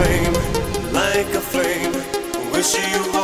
flame, like a flame. Wish you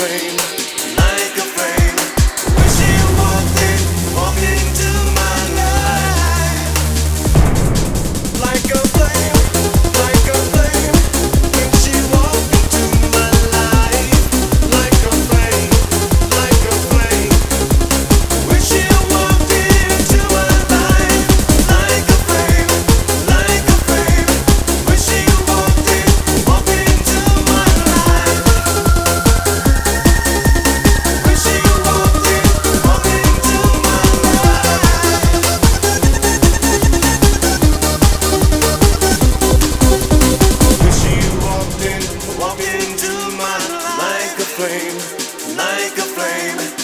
claim flame, like a flame.